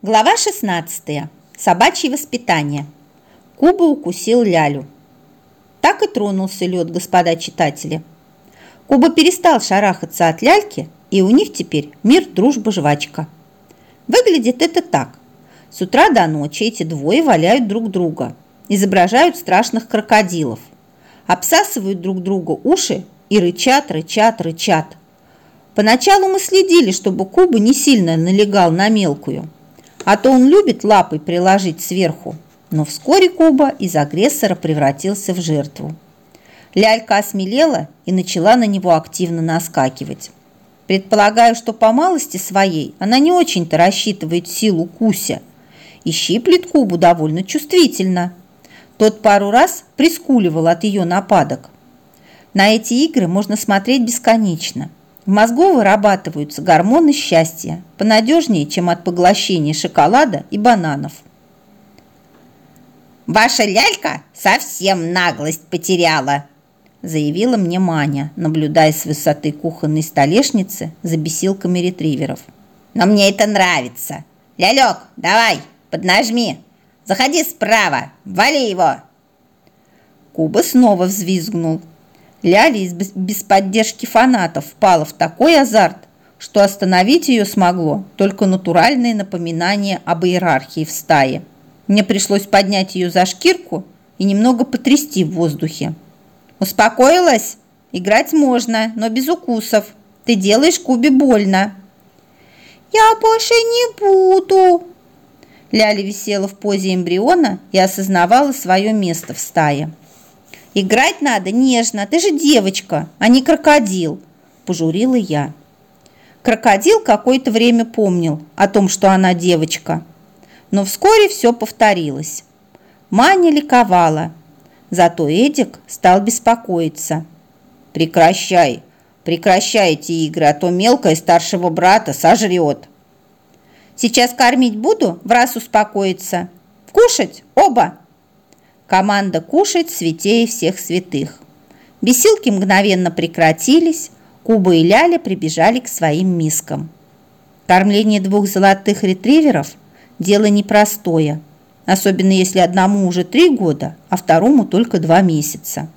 Глава 16. Собачье воспитание. Куба укусил Лялю. Так и тронулся лед, господа читатели. Куба перестал шарахаться от ляльки, и у них теперь мир, дружба, жвачка. Выглядит это так. С утра до ночи эти двое валяют друг друга, изображают страшных крокодилов, обсасывают друг друга уши и рычат, рычат, рычат. Поначалу мы следили, чтобы Куба не сильно налегал на мелкую – а то он любит лапой приложить сверху. Но вскоре Куба из агрессора превратился в жертву. Лялька осмелела и начала на него активно наскакивать. Предполагаю, что по малости своей она не очень-то рассчитывает силу Куся и щиплет Кубу довольно чувствительно. Тот пару раз прискуливал от ее нападок. На эти игры можно смотреть бесконечно – в мозгу вырабатываются гормоны счастья, понадежнее, чем от поглощения шоколада и бананов. «Ваша лялька совсем наглость потеряла», заявила мне Маня, наблюдая с высоты кухонной столешницы за бесилками ретриверов. «Но мне это нравится. Лялек, давай, поднажми. Заходи справа, вали его!» Куба снова взвизгнул, Ляли без поддержки фанатов впала в такой азарт, что остановить ее смогло только натуральное напоминание об иерархии в стае. Мне пришлось поднять ее за шкирку и немного потрясти в воздухе. «Успокоилась? Играть можно, но без укусов. Ты делаешь Кубе больно». «Я больше не буду!» Ляля висела в позе эмбриона и осознавала свое место в стае. Играть надо нежно, ты же девочка, а не крокодил, пожурила я. Крокодил какое-то время помнил о том, что она девочка. Но вскоре все повторилось. Маня ликовала, зато Эдик стал беспокоиться. «Прекращай, прекращай эти игры, а то мелкая старшего брата сожрет». «Сейчас кормить буду, в раз успокоится. Кушать оба!» Команда кушать святее всех святых. Бесилки мгновенно прекратились, Куба и Ляля прибежали к своим мискам. Кормление двух золотых ретриверов – дело непростое, особенно если одному уже три года, а второму только два месяца.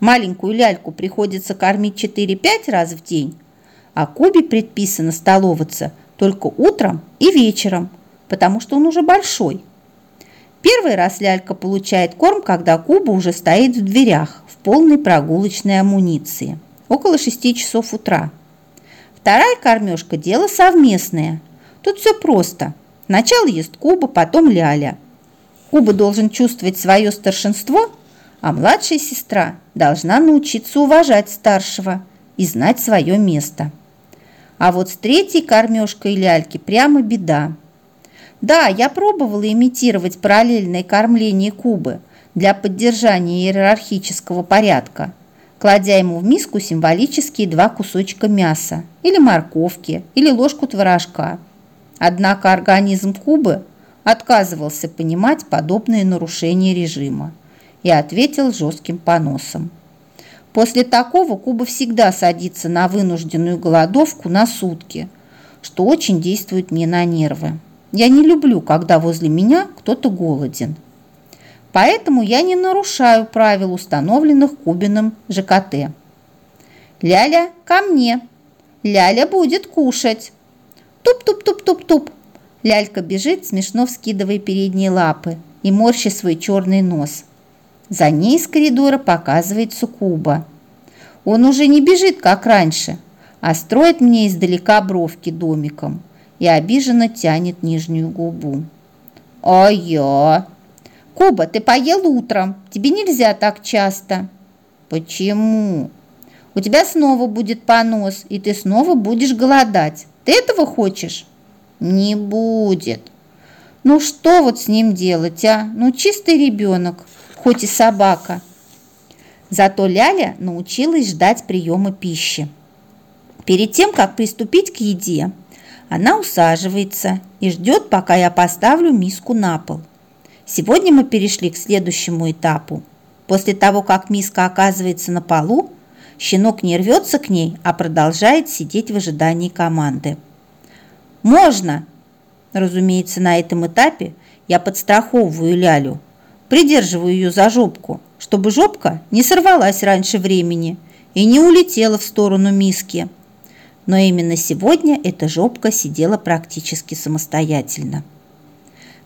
Маленькую ляльку приходится кормить 4-5 раз в день, а Кубе предписано столоваться только утром и вечером, потому что он уже большой – Первый раз лялька получает корм, когда Куба уже стоит в дверях в полной прогулочной амуниции, около 6 часов утра. Вторая кормежка – дело совместное. Тут все просто. Сначала ест Куба, потом Ляля. Куба должен чувствовать свое старшинство, а младшая сестра должна научиться уважать старшего и знать свое место. А вот с третьей кормежкой ляльки прямо беда – да, я пробовала имитировать параллельное кормление Кубы для поддержания иерархического порядка, кладя ему в миску символические два кусочка мяса или морковки, или ложку творожка. Однако организм Кубы отказывался понимать подобные нарушения режима и ответил жестким поносом. После такого Куба всегда садится на вынужденную голодовку на сутки, что очень действует мне на нервы. Я не люблю, когда возле меня кто-то голоден. Поэтому я не нарушаю правил, установленных Кубиным ЖКТ. Ляля, ко мне. Ляля будет кушать. Туп-туп-туп-туп-туп. Лялька бежит, смешно вскидывая передние лапы и морща свой черный нос. За ней из коридора показывается Куба. Он уже не бежит, как раньше, а строит мне издалека бровки домиком и обиженно тянет нижнюю губу. «А я?» «Куба, ты поел утром. Тебе нельзя так часто». «Почему?» «У тебя снова будет понос, и ты снова будешь голодать. Ты этого хочешь?» «Не будет». «Ну что вот с ним делать, а? Ну чистый ребенок, хоть и собака». Зато Ляля научилась ждать приема пищи. Перед тем, как приступить к еде, она усаживается и ждет, пока я поставлю миску на пол. Сегодня мы перешли к следующему этапу. После того, как миска оказывается на полу, щенок не рвется к ней, а продолжает сидеть в ожидании команды. «Можно!» Разумеется, на этом этапе я подстраховываю Лялю, придерживаю ее за жопку, чтобы жопка не сорвалась раньше времени и не улетела в сторону миски. Но именно сегодня эта жопка сидела практически самостоятельно.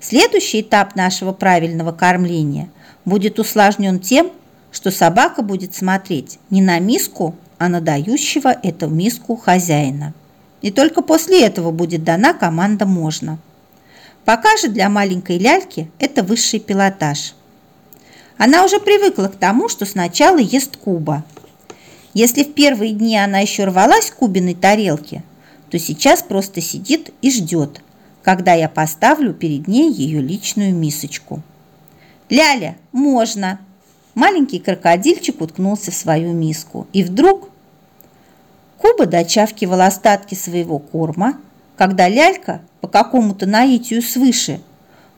Следующий этап нашего правильного кормления будет усложнен тем, что собака будет смотреть не на миску, а на дающего эту миску хозяина. И только после этого будет дана команда «можно». Пока же для маленькой ляльки это высший пилотаж. Она уже привыкла к тому, что сначала ест Куба. Если в первые дни она еще рвалась к Кубиной тарелке, то сейчас просто сидит и ждет, когда я поставлю перед ней ее личную мисочку. «Ляля, можно!» Маленький крокодильчик уткнулся в свою миску. И вдруг Куба дочавкивал остатки своего корма, когда лялька по какому-то наитию свыше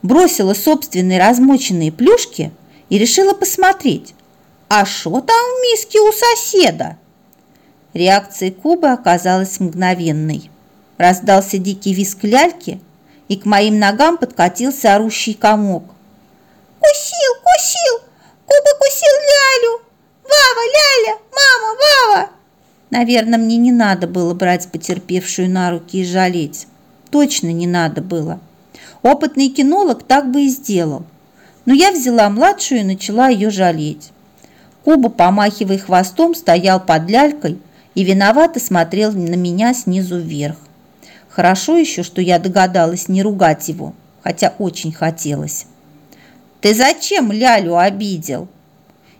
бросила собственные размоченные плюшки и решила посмотреть, а что там в миске у соседа? Реакция Кубы оказалась мгновенной. Раздался дикий визг ляльки, и к моим ногам подкатился орущий комок. «Кусил, кусил! Куба кусил лялю! Вава, ляля! Мама, Вава!» Наверное, мне не надо было брать потерпевшую на руки и жалеть. Точно не надо было. Опытный кинолог так бы и сделал. Но я взяла младшую и начала ее жалеть. Куба, помахивая хвостом, стоял под лялькой и виновато смотрел на меня снизу вверх. Хорошо еще, что я догадалась не ругать его, хотя очень хотелось. «Ты зачем Лялю обидел?»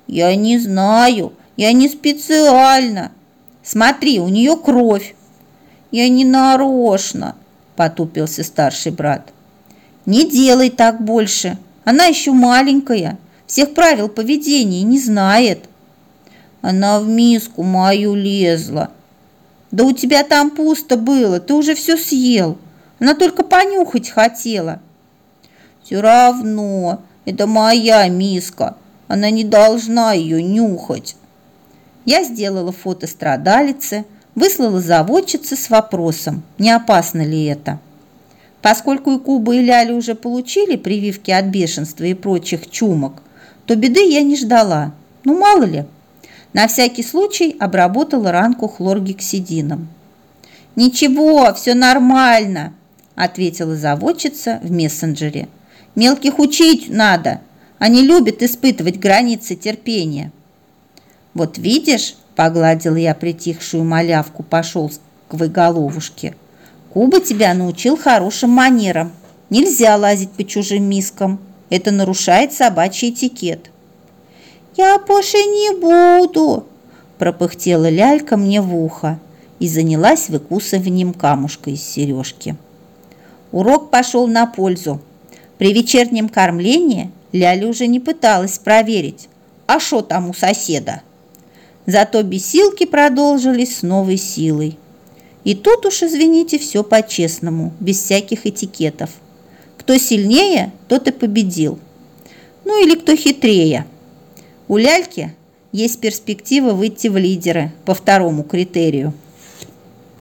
«Я не знаю, я не специально», Смотри, у нее кровь. Я не нарочно, потупился старший брат. Не делай так больше. Она еще маленькая, всех правил поведения не знает. Она в миску мою лезла. Да у тебя там пусто было, ты уже все съел. Она только понюхать хотела. Все равно, это моя миска. Она не должна ее нюхать. Я сделала фото страдалицы, выслала заводчице с вопросом, не опасно ли это. Поскольку и Куба, и Ляля уже получили прививки от бешенства и прочих чумок, то беды я не ждала. Ну, мало ли. На всякий случай обработала ранку хлоргексидином. «Ничего, все нормально», – ответила заводчица в мессенджере. «Мелких учить надо. Они любят испытывать границы терпения». «Вот видишь», – погладил я притихшую малявку по шелковой головушке, «Куба тебя научил хорошим манерам. Нельзя лазить по чужим мискам. Это нарушает собачий этикет». «Я больше не буду», – пропыхтела лялька мне в ухо и занялась выкусыванием камушка из сережки. Урок пошел на пользу. При вечернем кормлении Ляля уже не пыталась проверить, а что там у соседа. Зато бесилки продолжились с новой силой. И тут уж, извините, все по-честному, без всяких этикетов. Кто сильнее, тот и победил. Ну или кто хитрее. У ляльки есть перспектива выйти в лидеры по второму критерию –